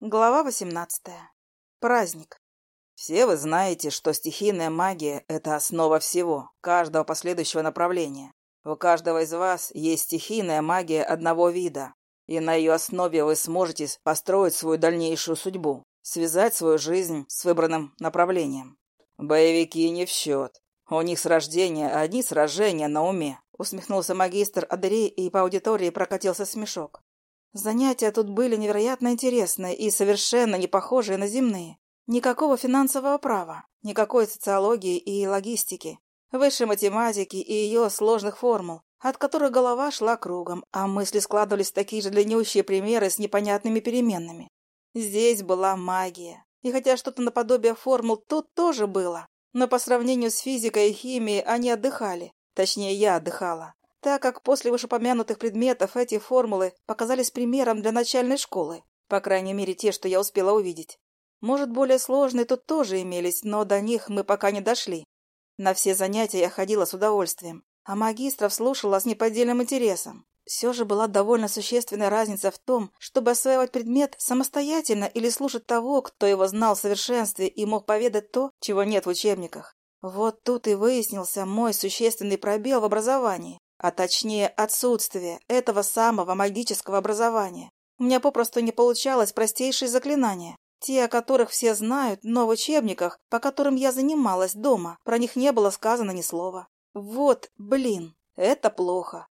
Глава 18. Праздник. Все вы знаете, что стихийная магия – это основа всего, каждого последующего направления. У каждого из вас есть стихийная магия одного вида, и на ее основе вы сможете построить свою дальнейшую судьбу, связать свою жизнь с выбранным направлением. Боевики не в счет. У них с рождения одни сражения на уме, усмехнулся магистр Адерей, и по аудитории прокатился смешок. Занятия тут были невероятно интересные и совершенно не похожие на земные. Никакого финансового права, никакой социологии и логистики, высшей математики и ее сложных формул, от которых голова шла кругом, а мысли складывались в такие же длиннющие примеры с непонятными переменными. Здесь была магия. И хотя что-то наподобие формул тут тоже было, но по сравнению с физикой и химией они отдыхали. Точнее, я отдыхала так как после вышепомянутых предметов эти формулы показались примером для начальной школы, по крайней мере, те, что я успела увидеть. Может, более сложные тут тоже имелись, но до них мы пока не дошли. На все занятия я ходила с удовольствием, а магистров слушала с неподдельным интересом. Все же была довольно существенная разница в том, чтобы осваивать предмет самостоятельно или слушать того, кто его знал в совершенстве и мог поведать то, чего нет в учебниках. Вот тут и выяснился мой существенный пробел в образовании а точнее отсутствие этого самого магического образования. У меня попросту не получалось простейшие заклинания, те, о которых все знают, но в учебниках, по которым я занималась дома, про них не было сказано ни слова. Вот, блин, это плохо.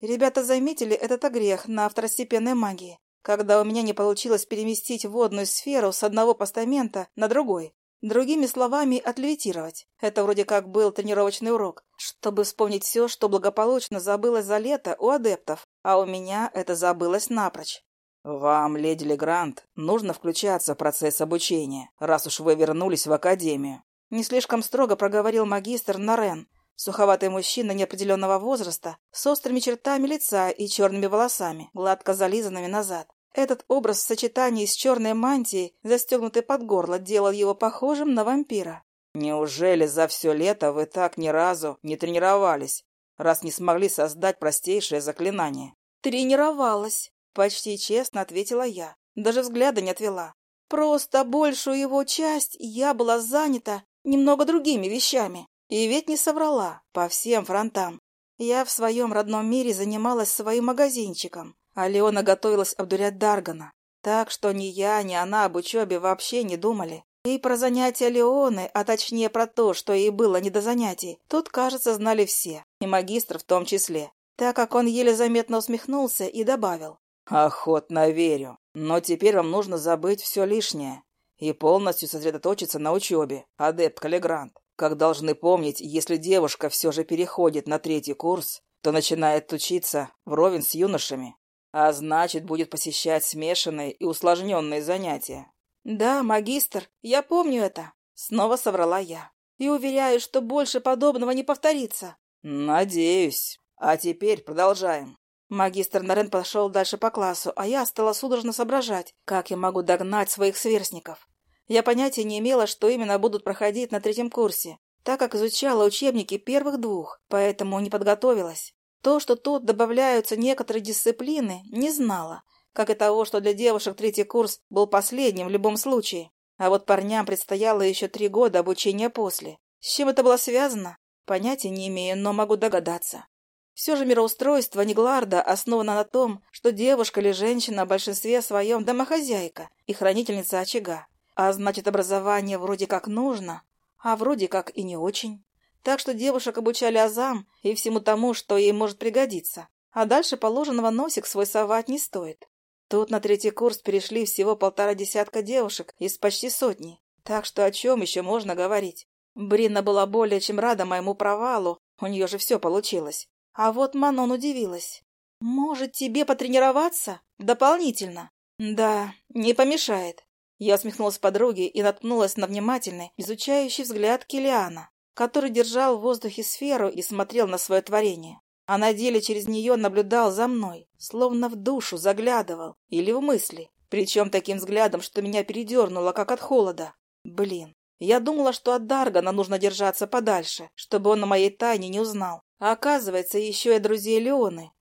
Ребята заметили этот огрех на второстепенной магии, когда у меня не получилось переместить водную сферу с одного постамента на другой. Другими словами, отлевитировать. Это вроде как был тренировочный урок, чтобы вспомнить все, что благополучно забылось за лето у адептов, а у меня это забылось напрочь. «Вам, леди Легрант, нужно включаться в процесс обучения, раз уж вы вернулись в академию». Не слишком строго проговорил магистр Нарен, суховатый мужчина неопределенного возраста, с острыми чертами лица и черными волосами, гладко зализанными назад. Этот образ в сочетании с черной мантией, застегнутой под горло, делал его похожим на вампира. «Неужели за все лето вы так ни разу не тренировались, раз не смогли создать простейшее заклинание?» «Тренировалась», — почти честно ответила я. Даже взгляда не отвела. «Просто большую его часть я была занята немного другими вещами. И ведь не соврала по всем фронтам. Я в своем родном мире занималась своим магазинчиком, а Леона готовилась обдурять Даргана. Так что ни я, ни она об учебе вообще не думали. И про занятия Леоны, а точнее про то, что ей было не до занятий, тут, кажется, знали все, и магистр в том числе, так как он еле заметно усмехнулся и добавил. «Охотно верю, но теперь вам нужно забыть все лишнее и полностью сосредоточиться на учебе, адепт Каллигрант. Как должны помнить, если девушка все же переходит на третий курс, то начинает учиться вровень с юношами. А значит, будет посещать смешанные и усложненные занятия. «Да, магистр, я помню это», — снова соврала я. «И уверяю, что больше подобного не повторится». «Надеюсь. А теперь продолжаем». Магистр Нарен пошел дальше по классу, а я стала судорожно соображать, как я могу догнать своих сверстников. Я понятия не имела, что именно будут проходить на третьем курсе, так как изучала учебники первых двух, поэтому не подготовилась. То, что тут добавляются некоторые дисциплины, не знала, как и того, что для девушек третий курс был последним в любом случае. А вот парням предстояло еще три года обучения после. С чем это было связано? Понятия не имею, но могу догадаться. Все же мироустройство Негларда основано на том, что девушка или женщина в большинстве своем домохозяйка и хранительница очага. А значит, образование вроде как нужно, а вроде как и не очень. Так что девушек обучали азам и всему тому, что ей может пригодиться. А дальше положенного носик свой совать не стоит. Тут на третий курс перешли всего полтора десятка девушек из почти сотни. Так что о чем еще можно говорить? Бринна была более чем рада моему провалу, у нее же все получилось. А вот Манон удивилась. «Может, тебе потренироваться? Дополнительно?» «Да, не помешает». Я усмехнулась подруге и наткнулась на внимательный, изучающий взгляд Килиана который держал в воздухе сферу и смотрел на свое творение. А на деле через нее наблюдал за мной, словно в душу заглядывал или в мысли. Причем таким взглядом, что меня передернуло, как от холода. Блин, я думала, что от Даргана нужно держаться подальше, чтобы он на моей тайне не узнал. А оказывается, еще и друзей Леоны.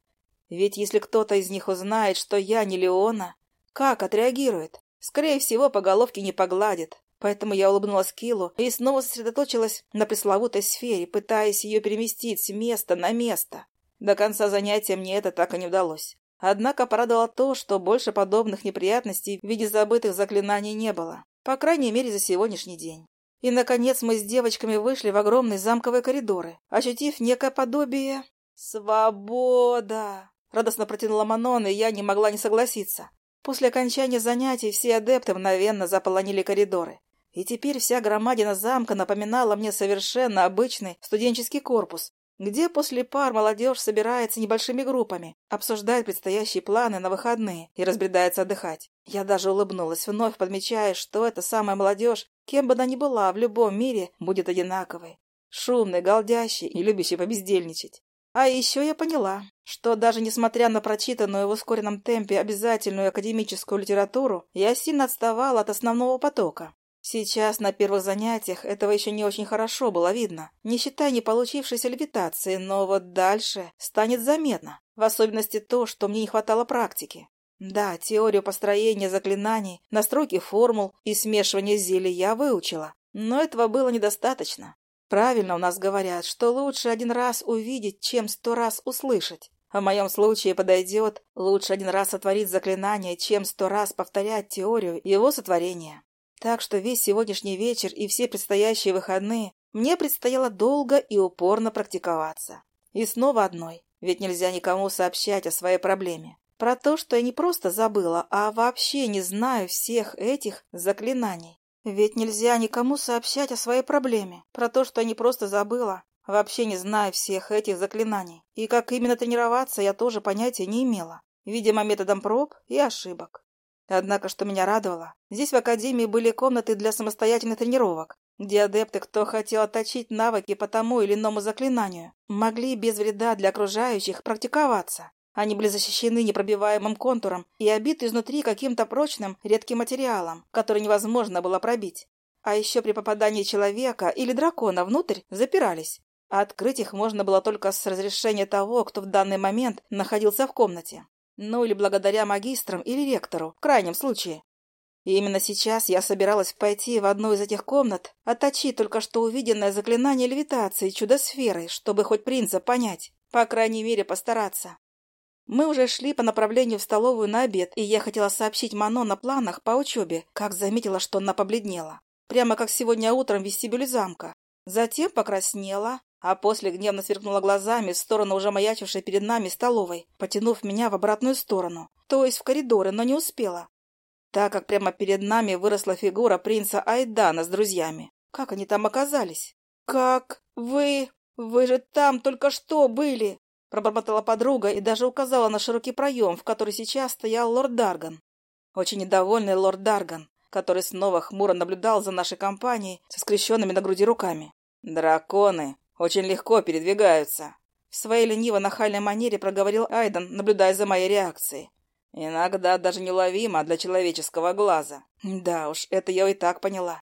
Ведь если кто-то из них узнает, что я не Леона, как отреагирует? Скорее всего, по головке не погладит. Поэтому я улыбнулась Килу и снова сосредоточилась на пресловутой сфере, пытаясь ее переместить с места на место. До конца занятия мне это так и не удалось. Однако порадовало то, что больше подобных неприятностей в виде забытых заклинаний не было. По крайней мере, за сегодняшний день. И, наконец, мы с девочками вышли в огромные замковые коридоры, ощутив некое подобие... «Свобода!» — радостно протянула Манон, и я не могла не согласиться. После окончания занятий все адепты мгновенно заполонили коридоры. И теперь вся громадина замка напоминала мне совершенно обычный студенческий корпус, где после пар молодежь собирается небольшими группами, обсуждает предстоящие планы на выходные и разбредается отдыхать. Я даже улыбнулась, вновь подмечая, что эта самая молодежь, кем бы она ни была в любом мире, будет одинаковой. Шумной, голдящей и любящей побездельничать. А еще я поняла, что даже несмотря на прочитанную в ускоренном темпе обязательную академическую литературу, я сильно отставала от основного потока. Сейчас на первых занятиях этого еще не очень хорошо было видно, не считая не получившейся левитации, но вот дальше станет заметно, в особенности то, что мне не хватало практики. Да, теорию построения заклинаний, настройки формул и смешивания зелий я выучила, но этого было недостаточно. Правильно у нас говорят, что лучше один раз увидеть, чем сто раз услышать. В моем случае подойдет лучше один раз сотворить заклинание, чем сто раз повторять теорию его сотворения. Так что весь сегодняшний вечер и все предстоящие выходные мне предстояло долго и упорно практиковаться. И снова одной, ведь нельзя никому сообщать о своей проблеме. Про то, что я не просто забыла, а вообще не знаю всех этих заклинаний. Ведь нельзя никому сообщать о своей проблеме. Про то, что я не просто забыла, вообще не знаю всех этих заклинаний. И как именно тренироваться, я тоже понятия не имела. Видимо, методом проб и ошибок. Однако, что меня радовало, здесь в Академии были комнаты для самостоятельных тренировок, где адепты, кто хотел отточить навыки по тому или иному заклинанию, могли без вреда для окружающих практиковаться. Они были защищены непробиваемым контуром и обиты изнутри каким-то прочным, редким материалом, который невозможно было пробить. А еще при попадании человека или дракона внутрь запирались. А открыть их можно было только с разрешения того, кто в данный момент находился в комнате. Ну или благодаря магистрам или ректору, в крайнем случае. И именно сейчас я собиралась пойти в одну из этих комнат, отточить только что увиденное заклинание левитации чудо-сферой, чтобы хоть принца понять, по крайней мере постараться. Мы уже шли по направлению в столовую на обед, и я хотела сообщить Мано на планах по учебе, как заметила, что она побледнела. Прямо как сегодня утром в вестибюле замка. Затем покраснела, а после гневно сверкнула глазами в сторону уже маячившей перед нами столовой, потянув меня в обратную сторону, то есть в коридоры, но не успела, так как прямо перед нами выросла фигура принца Айдана с друзьями. Как они там оказались? «Как вы... Вы же там только что были!» Пробормотала подруга и даже указала на широкий проем, в который сейчас стоял лорд Дарган. Очень недовольный лорд Дарган, который снова хмуро наблюдал за нашей компанией со скрещенными на груди руками. «Драконы очень легко передвигаются. В своей лениво-нахальной манере проговорил Айден, наблюдая за моей реакцией. Иногда даже неловимо для человеческого глаза. Да уж, это я и так поняла.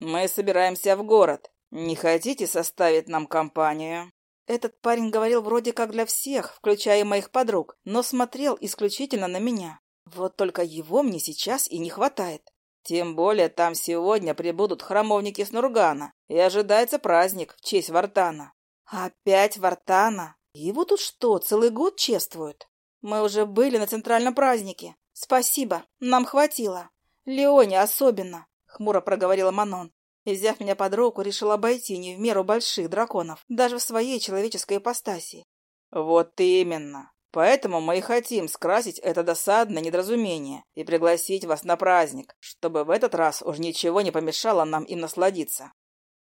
Мы собираемся в город. Не хотите составить нам компанию? Этот парень говорил вроде как для всех, включая моих подруг, но смотрел исключительно на меня. Вот только его мне сейчас и не хватает. Тем более там сегодня прибудут храмовники с Нургана, и ожидается праздник в честь Вартана. Опять Вартана? Его тут что, целый год чествуют? Мы уже были на центральном празднике. Спасибо, нам хватило. Леоне особенно, хмуро проговорила Манон. И, взяв меня под руку, решил обойти не в меру больших драконов, даже в своей человеческой ипостаси. Вот именно. Поэтому мы и хотим скрасить это досадное недоразумение и пригласить вас на праздник, чтобы в этот раз уж ничего не помешало нам им насладиться.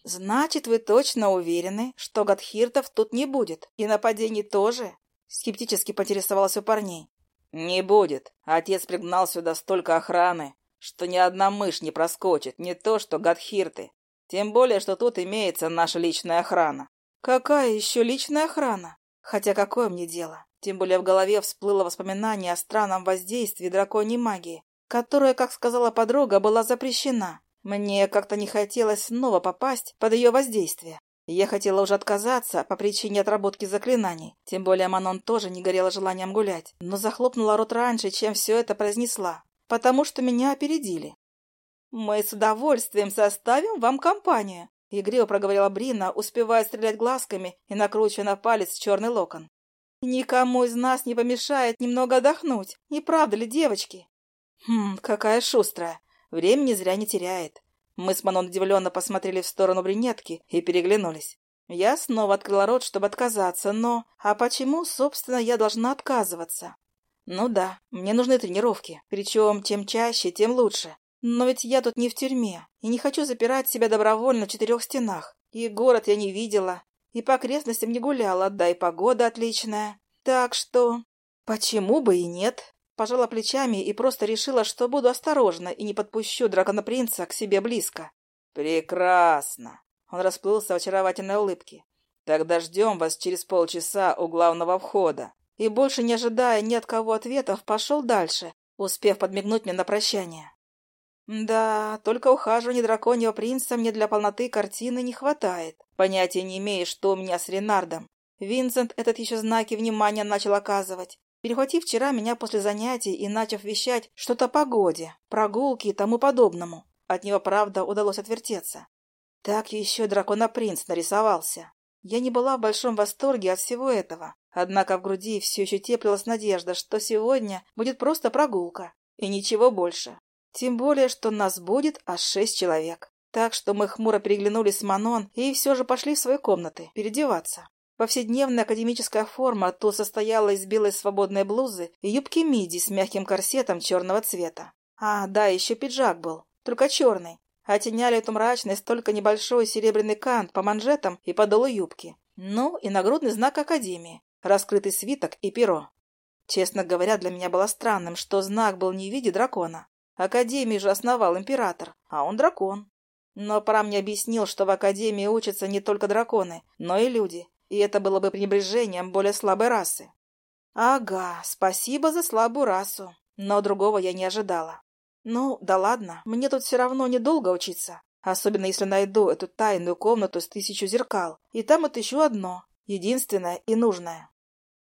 Значит, вы точно уверены, что Гадхиртов тут не будет, и нападений тоже? Скептически поинтересовалась у парней. Не будет. Отец пригнал сюда столько охраны, что ни одна мышь не проскочит, не то что Гадхирты. Тем более, что тут имеется наша личная охрана. Какая еще личная охрана? Хотя какое мне дело? Тем более в голове всплыло воспоминание о странном воздействии драконьей магии, которая, как сказала подруга, была запрещена. Мне как-то не хотелось снова попасть под ее воздействие. Я хотела уже отказаться по причине отработки заклинаний. Тем более Манон тоже не горела желанием гулять, но захлопнула рот раньше, чем все это произнесла. потому что меня опередили. «Мы с удовольствием составим вам компанию», — игриво проговорила Брина, успевая стрелять глазками и накручивая на палец черный локон. «Никому из нас не помешает немного отдохнуть, не правда ли, девочки?» «Хм, какая шустрая. Времени зря не теряет». Мы с Манон удивленно посмотрели в сторону брюнетки и переглянулись. Я снова открыла рот, чтобы отказаться, но... А почему, собственно, я должна отказываться? Ну да, мне нужны тренировки, причем чем чаще, тем лучше. Но ведь я тут не в тюрьме, и не хочу запирать себя добровольно в четырех стенах. И город я не видела, и по окрестностям не гуляла, да и погода отличная. Так что... Почему бы и нет? Пожала плечами и просто решила, что буду осторожна и не подпущу дракона-принца к себе близко. Прекрасно! Он расплылся в очаровательной улыбке. Тогда ждем вас через полчаса у главного входа. И больше не ожидая ни от кого ответов, пошел дальше, успев подмигнуть мне на прощание. Да, только ухаживания драконьего принца мне для полноты картины не хватает. Понятия не имею, что у меня с Ренардом. Винсент этот еще знаки внимания начал оказывать. Перехватив вчера меня после занятий и начав вещать что-то о погоде, прогулке и тому подобному. От него, правда, удалось отвертеться. Так еще драконопринц нарисовался. Я не была в большом восторге от всего этого, однако в груди все еще теплилась надежда, что сегодня будет просто прогулка и ничего больше. Тем более, что нас будет аж шесть человек. Так что мы хмуро переглянулись с Манон и все же пошли в свои комнаты переодеваться. Повседневная академическая форма то состояла из белой свободной блузы и юбки миди с мягким корсетом черного цвета. А, да, еще пиджак был, только черный. Оттеняли эту мрачность только небольшой серебряный кант по манжетам и подолу юбки. Ну и нагрудный знак Академии, раскрытый свиток и перо. Честно говоря, для меня было странным, что знак был не в виде дракона, Академию же основал император, а он дракон. Но пора мне объяснил, что в Академии учатся не только драконы, но и люди, и это было бы пренебрежением более слабой расы. Ага, спасибо за слабую расу, но другого я не ожидала. Ну, да ладно, мне тут все равно недолго учиться, особенно если найду эту тайную комнату с тысячу зеркал, и там еще одно, единственное и нужное.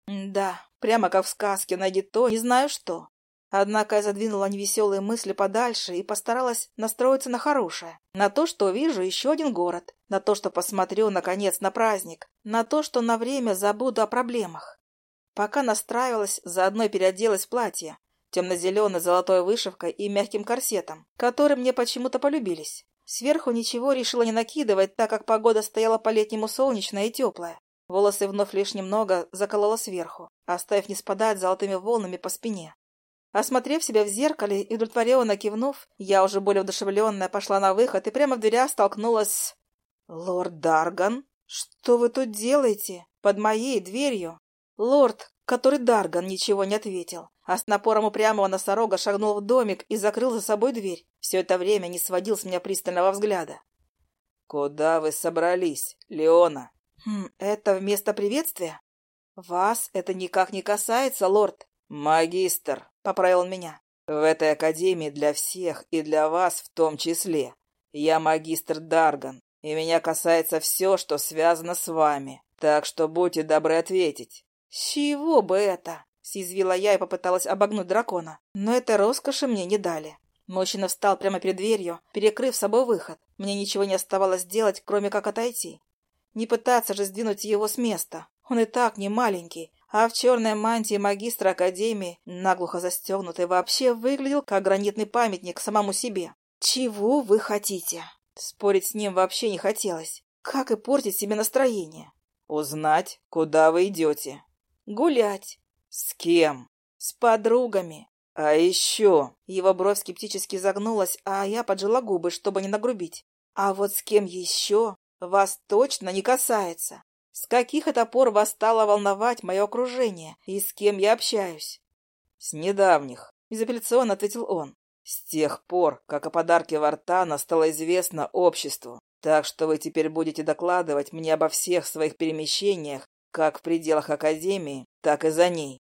да, прямо как в сказке «Найди то, не знаю что». Однако я задвинула невеселые мысли подальше и постаралась настроиться на хорошее. На то, что увижу еще один город. На то, что посмотрю, наконец, на праздник. На то, что на время забуду о проблемах. Пока настраивалась, заодно переоделась в платье. Темно-зеленой золотой вышивкой и мягким корсетом, которые мне почему-то полюбились. Сверху ничего решила не накидывать, так как погода стояла по-летнему солнечная и теплая. Волосы вновь лишь немного заколола сверху, оставив не спадать золотыми волнами по спине. Осмотрев себя в зеркале и удовлетворенно кивнув, я уже более удушевленная пошла на выход и прямо в дверях столкнулась. «Лорд Дарган? Что вы тут делаете? Под моей дверью?» Лорд, который Дарган, ничего не ответил, а с напором упрямого носорога шагнул в домик и закрыл за собой дверь. Все это время не сводил с меня пристального взгляда. «Куда вы собрались, Леона?» хм, «Это вместо приветствия?» «Вас это никак не касается, лорд». «Магистр», — поправил меня. «В этой академии для всех и для вас в том числе. Я магистр Дарган, и меня касается все, что связано с вами. Так что будьте добры ответить». «С чего бы это?» — съязвила я и попыталась обогнуть дракона. Но этой роскоши мне не дали. Мужчина встал прямо перед дверью, перекрыв собой выход. Мне ничего не оставалось делать, кроме как отойти. Не пытаться же сдвинуть его с места. Он и так не маленький, а в черной мантии магистра Академии, наглухо застегнутый, вообще выглядел как гранитный памятник самому себе. «Чего вы хотите?» Спорить с ним вообще не хотелось. Как и портить себе настроение? «Узнать, куда вы идете?» «Гулять». «С кем?» «С подругами». «А еще?» Его бровь скептически загнулась, а я поджала губы, чтобы не нагрубить. «А вот с кем еще? Вас точно не касается. С каких это пор вас стало волновать мое окружение и с кем я общаюсь? С недавних, безапелляционно ответил он. С тех пор, как о подарке Вартана стало известно обществу. Так что вы теперь будете докладывать мне обо всех своих перемещениях, как в пределах Академии, так и за ней.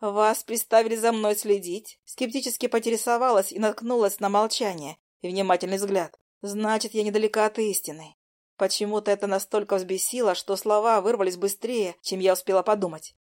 Вас приставили за мной следить? Скептически поинтересовалась и наткнулась на молчание и внимательный взгляд. Значит, я недалека от истины. Почему-то это настолько взбесило, что слова вырвались быстрее, чем я успела подумать.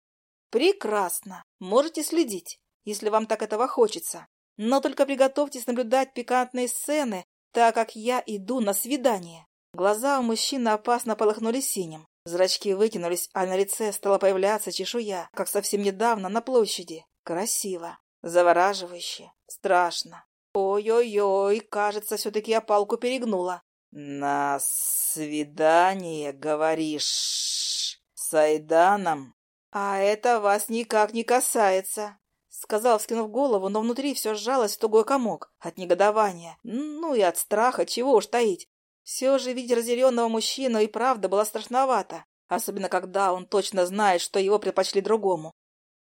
«Прекрасно. Можете следить, если вам так этого хочется. Но только приготовьтесь наблюдать пикантные сцены, так как я иду на свидание. Глаза у мужчины опасно полыхнули синим. Зрачки вытянулись, а на лице стала появляться чешуя, как совсем недавно на площади. Красиво, завораживающе, страшно. Ой-ой-ой, кажется, все-таки я палку перегнула. «На свидание, говоришь, с Айданом?» «А это вас никак не касается», — сказал, вскинув голову, но внутри все сжалось в тугой комок от негодования. Ну и от страха, чего уж таить. Все же видеть разъяренного мужчину и правда было страшновато, особенно когда он точно знает, что его предпочли другому.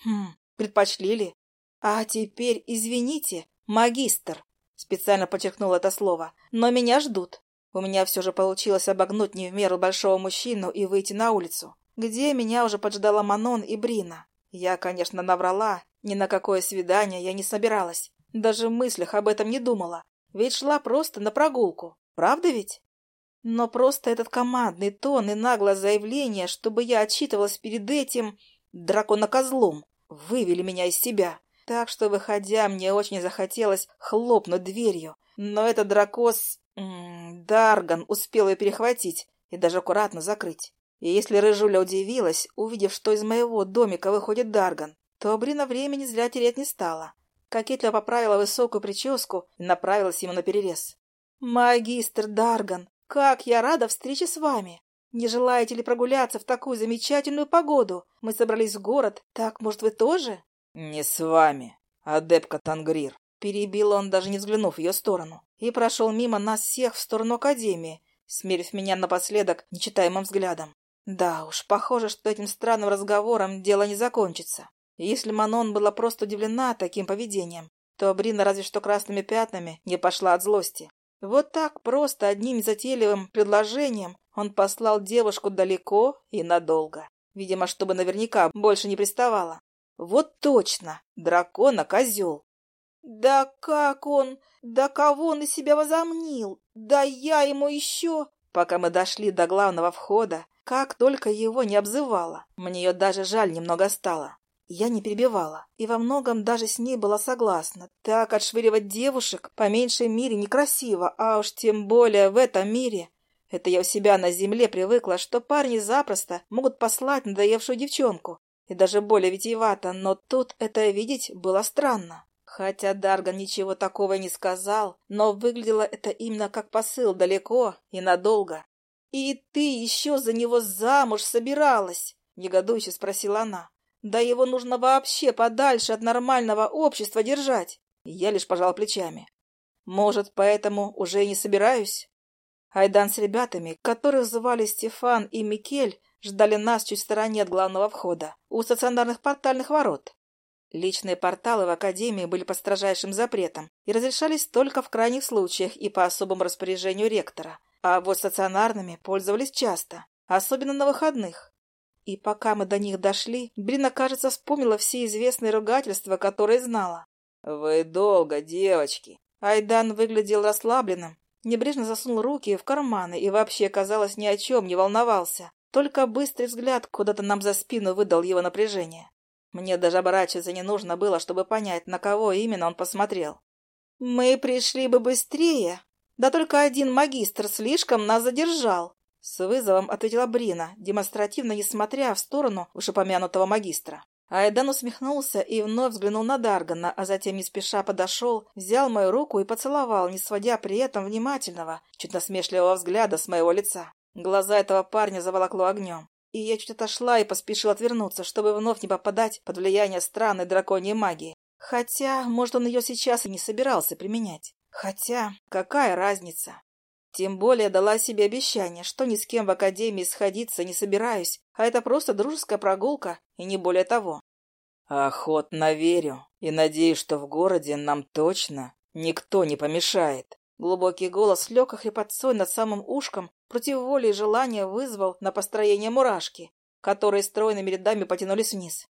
Хм, предпочли ли? А теперь, извините, магистр, специально подчеркнул это слово, но меня ждут. У меня все же получилось обогнуть не в меру большого мужчину и выйти на улицу, где меня уже поджидала Манон и Брина. Я, конечно, наврала, ни на какое свидание я не собиралась. Даже в мыслях об этом не думала, ведь шла просто на прогулку. Правда ведь? Но просто этот командный тон и наглое заявление, чтобы я отчитывалась перед этим драконокозлом, вывели меня из себя. Так что, выходя, мне очень захотелось хлопнуть дверью. Но этот дракос... Дарган успел ее перехватить и даже аккуратно закрыть. И если Рыжуля удивилась, увидев, что из моего домика выходит Дарган, то Брина времени зря терять не стала. Кокетливо поправила высокую прическу и направилась ему на перерез. «Магистр Дарган, как я рада встрече с вами! Не желаете ли прогуляться в такую замечательную погоду? Мы собрались в город. Так, может, вы тоже? Не с вами, адепка Тангрир. Перебил он, даже не взглянув в ее сторону, и прошел мимо нас всех в сторону Академии, смерив меня напоследок нечитаемым взглядом. Да уж, похоже, что этим странным разговором дело не закончится. Если Манон была просто удивлена таким поведением, то Брина разве что красными пятнами не пошла от злости. Вот так просто одним затейливым предложением он послал девушку далеко и надолго. Видимо, чтобы наверняка больше не приставала. Вот точно, дракона-козел. Да как он, да кого он из себя возомнил? Да я ему еще... Пока мы дошли до главного входа, как только его не обзывала, мне ее даже жаль немного стало. Я не перебивала и во многом даже с ней была согласна. Так отшвыривать девушек по меньшей мере некрасиво, а уж тем более в этом мире. Это я у себя на земле привыкла, что парни запросто могут послать надоевшую девчонку. И даже более витиевато, но тут это видеть было странно. Хотя Дарган ничего такого не сказал, но выглядело это именно как посыл далеко и надолго. «И ты еще за него замуж собиралась?» — негодующе спросила она. Да его нужно вообще подальше от нормального общества держать. Я лишь пожал плечами. Может, поэтому уже и не собираюсь? Айдан с ребятами, которых звали Стефан и Микель, ждали нас чуть в стороне от главного входа, у стационарных портальных ворот. Личные порталы в Академии были под строжайшим запретом и разрешались только в крайних случаях и по особому распоряжению ректора, а вот стационарными пользовались часто, особенно на выходных. И пока мы до них дошли, Брина, кажется, вспомнила все известные ругательства, которые знала. «Вы долго, девочки!» Айдан выглядел расслабленным, небрежно засунул руки в карманы и вообще, казалось, ни о чем не волновался. Только быстрый взгляд куда-то нам за спину выдал его напряжение. Мне даже оборачиваться не нужно было, чтобы понять, на кого именно он посмотрел. «Мы пришли бы быстрее, да только один магистр слишком нас задержал», с вызовом ответила Брина, демонстративно не смотря в сторону вышепомянутого магистра. Айдан усмехнулся и вновь взглянул на Даргана, а затем не спеша подошел, взял мою руку и поцеловал, не сводя при этом внимательного, чуть насмешливого взгляда с моего лица. Глаза этого парня заволокло огнем. И я чуть отошла и поспешил отвернуться, чтобы вновь не попадать под влияние странной драконьей магии. Хотя, может, он ее сейчас и не собирался применять. Хотя, какая разница? Тем более дала себе обещание, что ни с кем в академии сходиться не собираюсь, а это просто дружеская прогулка, и не более того. Охотно верю и надеюсь, что в городе нам точно никто не помешает. Глубокий голос лег хрипотцой над самым ушком против воли и желания вызвал на построение мурашки, которые стройными рядами потянулись вниз.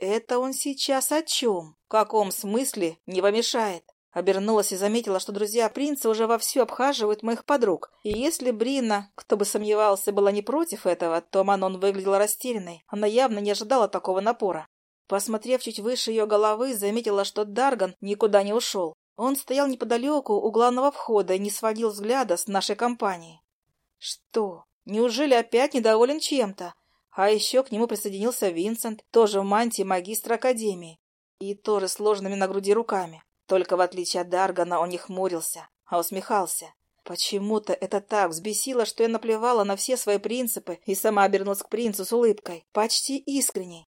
Это он сейчас о чем? В каком смысле не помешает? Обернулась и заметила, что друзья принца уже вовсю обхаживают моих подруг. И если Брина, кто бы сомневался, была не против этого, то Манон выглядела растерянной. Она явно не ожидала такого напора. Посмотрев чуть выше ее головы, заметила, что Дарган никуда не ушел. Он стоял неподалеку у главного входа и не сводил взгляда с нашей компании. Что? Неужели опять недоволен чем-то? А еще к нему присоединился Винсент, тоже в мантии магистра Академии, и тоже сложными на груди руками. Только в отличие от Даргана он не хмурился, а усмехался. Почему-то это так взбесило, что я наплевала на все свои принципы и сама обернулась к принцу с улыбкой, почти искренней.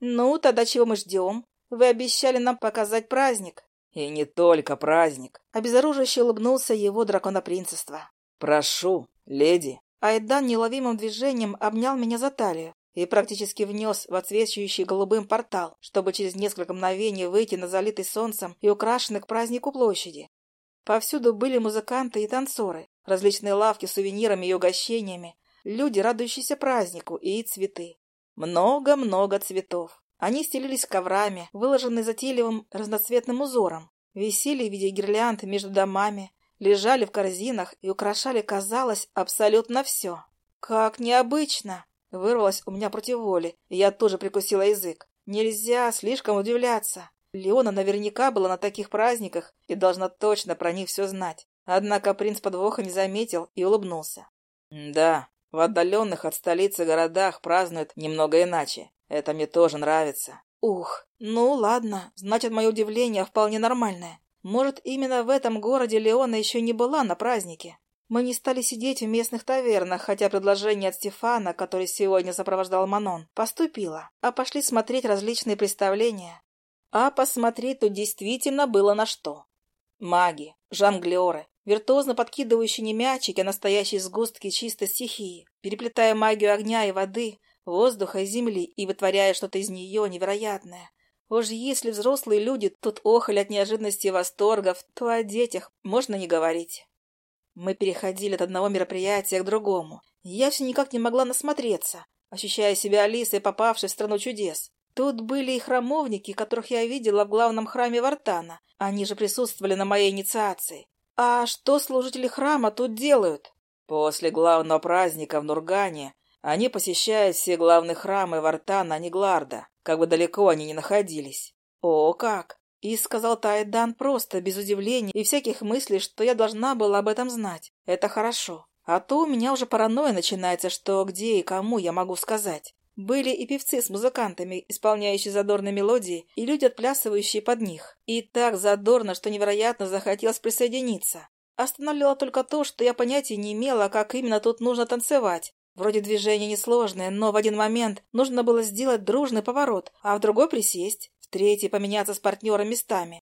«Ну, тогда чего мы ждем? Вы обещали нам показать праздник». «И не только праздник», — обезоруживающе улыбнулся его драконопринцество. «Прошу, леди». Айдан неловимым движением обнял меня за талию и практически внес в отсвечивающий голубым портал, чтобы через несколько мгновений выйти на залитый солнцем и украшенный к празднику площади. Повсюду были музыканты и танцоры, различные лавки с сувенирами и угощениями, люди, радующиеся празднику, и цветы. Много-много цветов. Они стелились коврами, выложенные затейливым разноцветным узором, висели в виде гирлянд между домами, лежали в корзинах и украшали, казалось, абсолютно все. «Как необычно!» — вырвалось у меня против воли, и я тоже прикусила язык. «Нельзя слишком удивляться. Леона наверняка была на таких праздниках и должна точно про них все знать. Однако принц подвоха не заметил и улыбнулся. «Да, в отдаленных от столицы городах празднуют немного иначе. Это мне тоже нравится». «Ух, ну ладно, значит, мое удивление вполне нормальное. Может, именно в этом городе Леона еще не была на празднике. Мы не стали сидеть в местных тавернах, хотя предложение от Стефана, который сегодня сопровождал Манон, поступило, а пошли смотреть различные представления. А посмотреть тут действительно было на что. Маги, жонглеры, виртуозно подкидывающие не мячики, а настоящие сгустки чистой стихии, переплетая магию огня и воды, воздуха и земли и вытворяя что-то из нее невероятное. Уж если взрослые люди тут охали от неожиданности и восторгов, то о детях можно не говорить. Мы переходили от одного мероприятия к другому. Я все никак не могла насмотреться, ощущая себя Алисой, попавшей в страну чудес. Тут были и храмовники, которых я видела в главном храме Вартана. Они же присутствовали на моей инициации. А что служители храма тут делают? После главного праздника в Нургане они посещают все главные храмы Вартана Негларда, как бы далеко они ни находились. О, как! И сказал Тайдан просто, без удивления и всяких мыслей, что я должна была об этом знать. Это хорошо. А то у меня уже паранойя начинается, что где и кому я могу сказать. Были и певцы с музыкантами, исполняющие задорные мелодии, и люди, отплясывающие под них. И так задорно, что невероятно захотелось присоединиться. Останавливало только то, что я понятия не имела, как именно тут нужно танцевать. Вроде движение несложное, но в один момент нужно было сделать дружный поворот, а в другой присесть, в третий поменяться с партнером местами.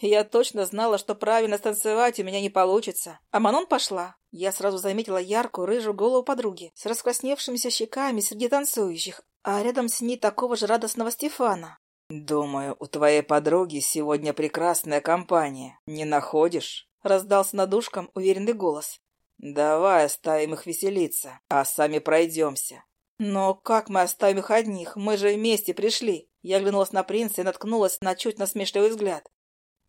Я точно знала, что правильно станцевать у меня не получится. А Манон пошла. Я сразу заметила яркую рыжую голову подруги с раскрасневшимися щеками среди танцующих, а рядом с ней такого же радостного Стефана. «Думаю, у твоей подруги сегодня прекрасная компания. Не находишь?» — раздался над ушком уверенный голос. «Давай оставим их веселиться, а сами пройдемся». «Но как мы оставим их одних? Мы же вместе пришли!» Я оглянулась на принца и наткнулась на чуть насмешливый взгляд.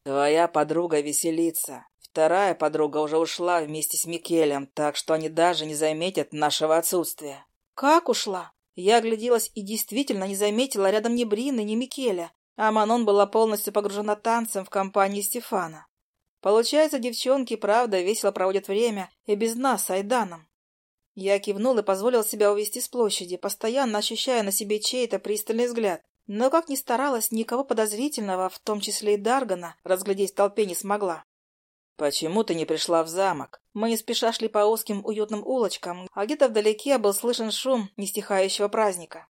Твоя подруга веселится. Вторая подруга уже ушла вместе с Микелем, так что они даже не заметят нашего отсутствия. Как ушла? Я огляделась и действительно не заметила рядом ни Брины, ни Микеля, а Манон была полностью погружена танцем в компании Стефана. Получается, девчонки, правда, весело проводят время и без нас с Айданом. Я кивнул и позволил себя увести с площади, постоянно ощущая на себе чей-то пристальный взгляд. Но, как ни старалась, никого подозрительного, в том числе и Даргана, разглядеть в толпе не смогла. «Почему ты не пришла в замок?» Мы не спеша шли по узким уютным улочкам, а где-то вдалеке был слышен шум нестихающего праздника.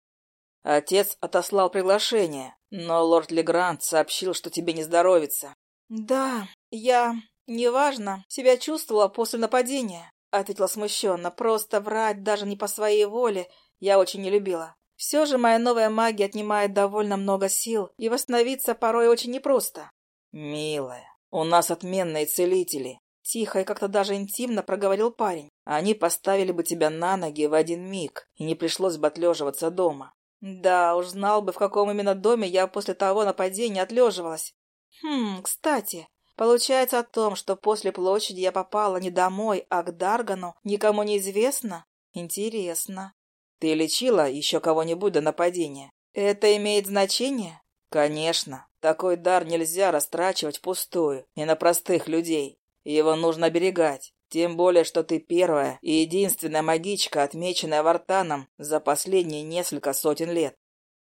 «Отец отослал приглашение, но лорд Легрант сообщил, что тебе не здоровится». «Да, я... неважно, себя чувствовала после нападения», — ответила смущенно. «Просто врать даже не по своей воле я очень не любила. Все же моя новая магия отнимает довольно много сил, и восстановиться порой очень непросто. «Милая, у нас отменные целители», — тихо и как-то даже интимно проговорил парень. «Они поставили бы тебя на ноги в один миг, и не пришлось бы отлеживаться дома». «Да, уж знал бы, в каком именно доме я после того нападения отлеживалась. Хм, кстати, получается о том, что после площади я попала не домой, а к Даргану, никому не известно? Интересно». Ты лечила еще кого-нибудь до нападения? Это имеет значение? Конечно. Такой дар нельзя растрачивать впустую и на простых людей. Его нужно оберегать. Тем более, что ты первая и единственная магичка, отмеченная Вартаном за последние несколько сотен лет.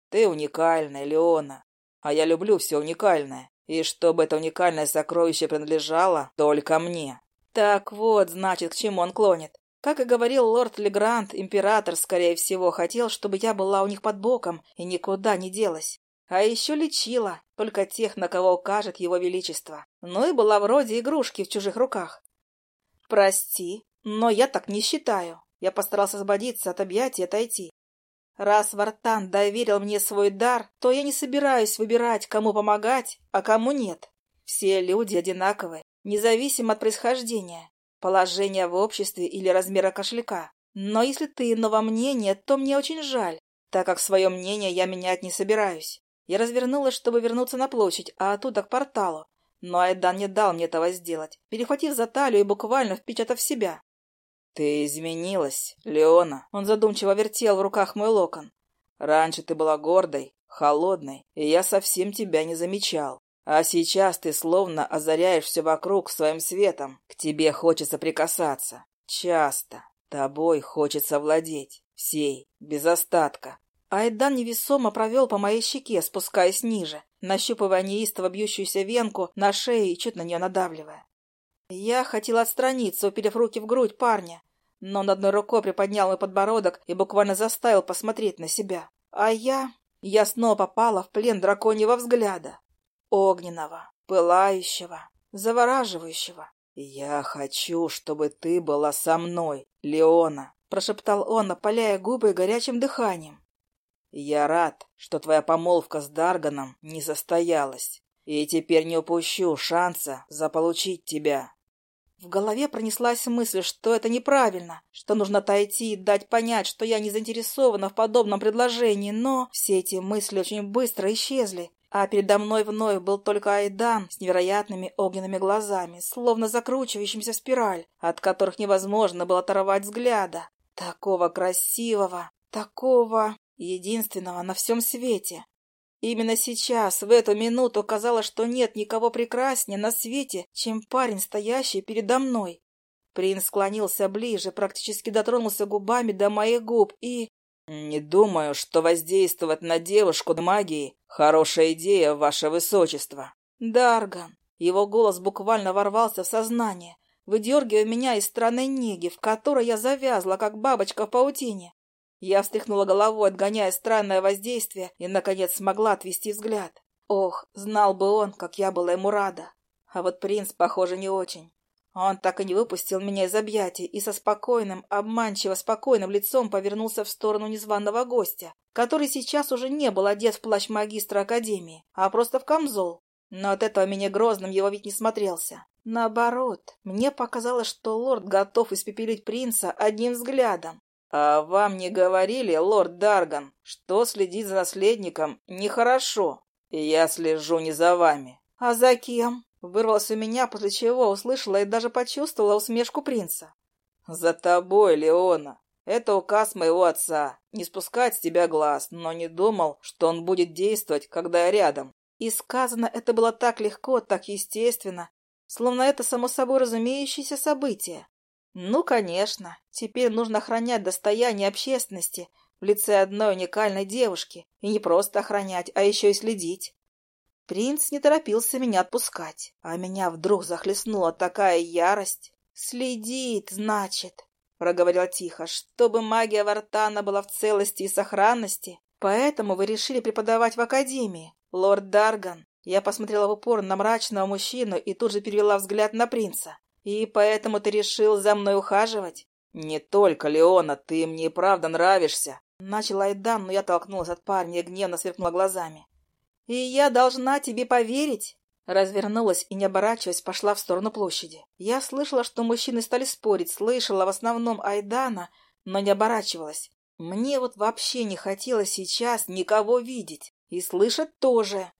Ты уникальная, Леона. А я люблю все уникальное. И чтобы это уникальное сокровище принадлежало только мне. Так вот, значит, к чему он клонит. Как и говорил лорд Легрант, император, скорее всего, хотел, чтобы я была у них под боком и никуда не делась. А еще лечила только тех, на кого укажет его величество. Ну и была вроде игрушки в чужих руках. Прости, но я так не считаю. Я постарался освободиться от объятий и отойти. Раз Вартан доверил мне свой дар, то я не собираюсь выбирать, кому помогать, а кому нет. Все люди одинаковы, независимо от происхождения, положения в обществе или размера кошелька. Но если ты иного мнения, то мне очень жаль, так как свое мнение я менять не собираюсь. Я развернулась, чтобы вернуться на площадь, а оттуда к порталу. Но Айдан не дал мне этого сделать, перехватив за талию и буквально впечатав себя. «Ты изменилась, Леона!» Он задумчиво вертел в руках мой локон. «Раньше ты была гордой, холодной, и я совсем тебя не замечал. А сейчас ты словно озаряешь все вокруг своим светом. К тебе хочется прикасаться. Часто. Тобой хочется владеть. Всей, без остатка. Айдан невесомо провел по моей щеке, спускаясь ниже, нащупывая неистово бьющуюся венку на шее и чуть на нее надавливая. Я хотела отстраниться, уперев руки в грудь парня, но он одной рукой приподнял мой подбородок и буквально заставил посмотреть на себя. А я... Я снова попала в плен драконьего взгляда. Огненного, пылающего, завораживающего. «Я хочу, чтобы ты была со мной, Леона», — прошептал он, опаляя губы горячим дыханием. «Я рад, что твоя помолвка с Дарганом не состоялась, и теперь не упущу шанса заполучить тебя». В голове пронеслась мысль, что это неправильно, что нужно отойти и дать понять, что я не заинтересована в подобном предложении, но все эти мысли очень быстро исчезли, а передо мной вновь был только Айдан с невероятными огненными глазами, словно закручивающимся в спираль, от которых невозможно было оторвать взгляда. Такого красивого, такого единственного на всем свете. Именно сейчас, в эту минуту, казалось, что нет никого прекраснее на свете, чем парень, стоящий передо мной. Принц склонился ближе, практически дотронулся губами до моих губ и... «Не думаю, что воздействовать на девушку магией — хорошая идея, ваше высочество». «Дарган». Его голос буквально ворвался в сознание, выдергивая меня из странной неги, в которой я завязла, как бабочка в паутине. Я встряхнула головой, отгоняя странное воздействие, и, наконец, смогла отвести взгляд. Ох, знал бы он, как я была ему рада. А вот принц, похоже, не очень. Он так и не выпустил меня из объятий и со спокойным, обманчиво спокойным лицом повернулся в сторону незваного гостя, который сейчас уже не был одет в плащ магистра Академии, а просто в камзол. Но от этого меня грозным его вид не смотрелся. Наоборот, мне показалось, что лорд готов испепелить принца одним взглядом. «А вам не говорили, лорд Дарган, что следить за наследником нехорошо? Я слежу не за вами». «А за кем?» Вырвалось у меня, после чего услышала и даже почувствовала усмешку принца. «За тобой, Леона. Это указ моего отца. Не спускать с тебя глаз, но не думал, что он будет действовать, когда я рядом». И сказано это было так легко, так естественно, словно это само собой разумеющееся событие. Ну, конечно, теперь нужно охранять достояние общественности в лице одной уникальной девушки. И не просто охранять, а еще и следить. Принц не торопился меня отпускать, а меня вдруг захлестнула такая ярость. «Следит, значит», — проговорил тихо, — «чтобы магия Вартана была в целости и сохранности. Поэтому вы решили преподавать в Академии, лорд Дарган». Я посмотрела в упор на мрачного мужчину и тут же перевела взгляд на принца. «И поэтому ты решил за мной ухаживать?» «Не только, Леона, ты мне и правда нравишься!» Начал Айдан, но я толкнулась от парня и гневно сверкнула глазами. «И я должна тебе поверить?» Развернулась и, не оборачиваясь, пошла в сторону площади. Я слышала, что мужчины стали спорить, слышала в основном Айдана, но не оборачивалась. Мне вот вообще не хотелось сейчас никого видеть. И слышать тоже.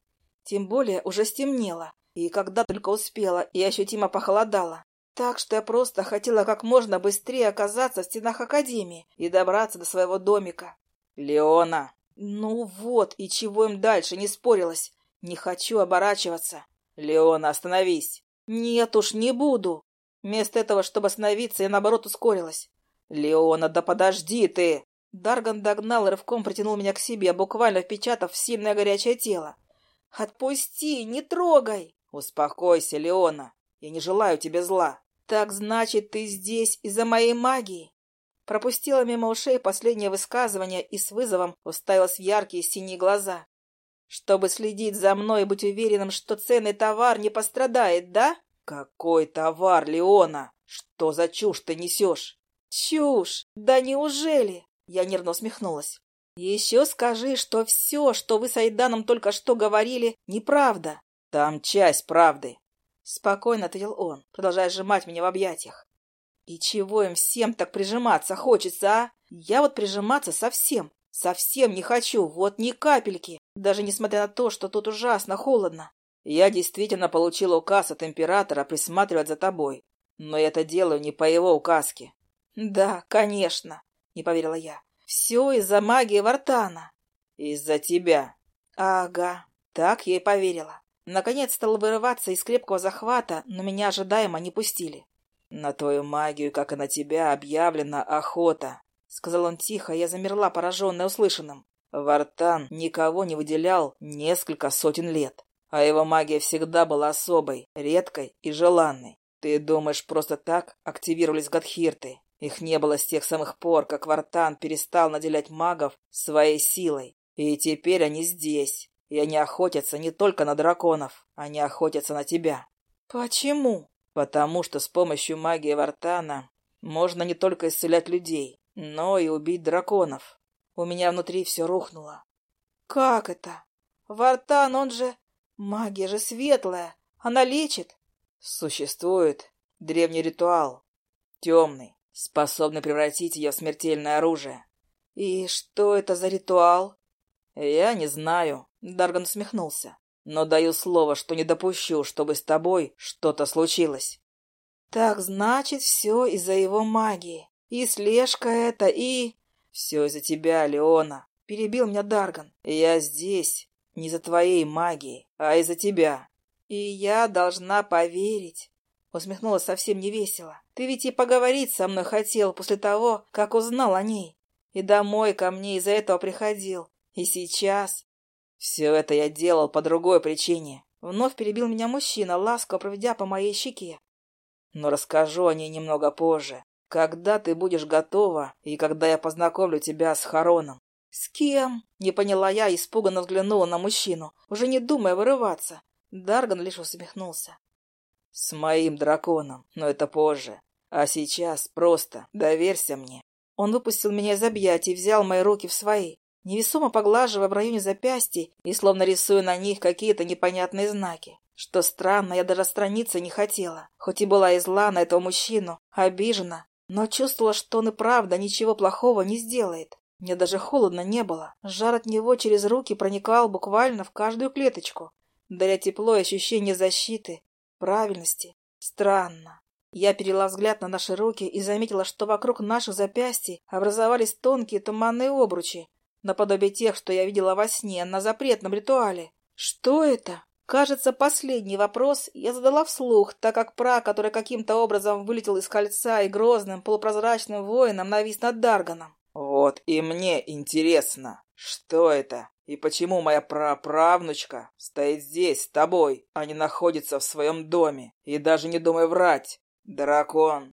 Тем более уже стемнело. И когда только успела, и ощутимо похолодало. Так что я просто хотела как можно быстрее оказаться в стенах Академии и добраться до своего домика. «Леона, Ну вот, и чего им дальше не спорилось. Не хочу оборачиваться. Леона, остановись. Нет уж, не буду. Вместо этого, чтобы остановиться, я наоборот ускорилась. Леона, да подожди ты! Дарган догнал и рывком притянул меня к себе, буквально впечатав в сильное горячее тело. «Отпусти, не трогай!» «Успокойся, Леона, я не желаю тебе зла». «Так значит, ты здесь из-за моей магии?» Пропустила мимо ушей последнее высказывание и с вызовом уставилась в яркие синие глаза. «Чтобы следить за мной и быть уверенным, что ценный товар не пострадает, да?» «Какой товар, Леона? Что за чушь ты несешь?» «Чушь! Да неужели?» Я нервно усмехнулась. «Еще скажи, что все, что вы с Айданом только что говорили, неправда». «Там часть правды», — спокойно ответил он, продолжая сжимать меня в объятиях. И чего им всем так прижиматься хочется, а? Я вот прижиматься совсем, совсем не хочу, вот ни капельки, даже несмотря на то, что тут ужасно холодно. Я действительно получил указ от императора присматривать за тобой, но я это делаю не по его указке. Да, конечно, не поверила я. Все из-за магии Вартана. Из-за тебя. Ага, так я и поверила. Наконец стал вырываться из крепкого захвата, но меня ожидаемо не пустили. «На твою магию, как и на тебя, объявлена охота», — сказал он тихо, я замерла, пораженная услышанным. Вартан никого не выделял несколько сотен лет, а его магия всегда была особой, редкой и желанной. Ты думаешь, просто так активировались гадхирты? Их не было с тех самых пор, как Вартан перестал наделять магов своей силой. И теперь они здесь, и они охотятся не только на драконов, они охотятся на тебя. «Почему?» Потому что с помощью магии Вартана можно не только исцелять людей, но и убить драконов. У меня внутри все рухнуло. Как это? Вартан, он же... Магия же светлая. Она лечит. Существует древний ритуал. Темный, способный превратить ее в смертельное оружие. И что это за ритуал? Я не знаю. Дарган усмехнулся но даю слово, что не допущу, чтобы с тобой что-то случилось. Так значит, все из-за его магии. И слежка это, и... Все из-за тебя, Леона. Перебил меня Дарган. Я здесь не за твоей магией, а из-за тебя. И я должна поверить. Усмехнулась совсем невесело. Ты ведь и поговорить со мной хотел после того, как узнал о ней. И домой ко мне из-за этого приходил. И сейчас «Все это я делал по другой причине», — вновь перебил меня мужчина, ласково проведя по моей щеке. «Но расскажу о ней немного позже, когда ты будешь готова и когда я познакомлю тебя с Хароном». «С кем?» — не поняла я, испуганно взглянула на мужчину, уже не думая вырываться. Дарган лишь усмехнулся. «С моим драконом, но это позже. А сейчас просто доверься мне». Он выпустил меня из объятий, взял мои руки в свои невесомо поглаживая в районе запястья и словно рисуя на них какие-то непонятные знаки. Что странно, я даже страницы не хотела, хоть и была и зла на этого мужчину, обижена, но чувствовала, что он и правда ничего плохого не сделает. Мне даже холодно не было. Жар от него через руки проникал буквально в каждую клеточку, даря тепло и ощущение защиты, правильности. Странно. Я перела взгляд на наши руки и заметила, что вокруг наших запястий образовались тонкие туманные обручи, наподобие тех, что я видела во сне на запретном ритуале. Что это? Кажется, последний вопрос я задала вслух, так как пра, который каким-то образом вылетел из кольца и грозным полупрозрачным воином навис над Дарганом. «Вот и мне интересно, что это и почему моя праправнучка стоит здесь с тобой, а не находится в своем доме, и даже не думай врать. Дракон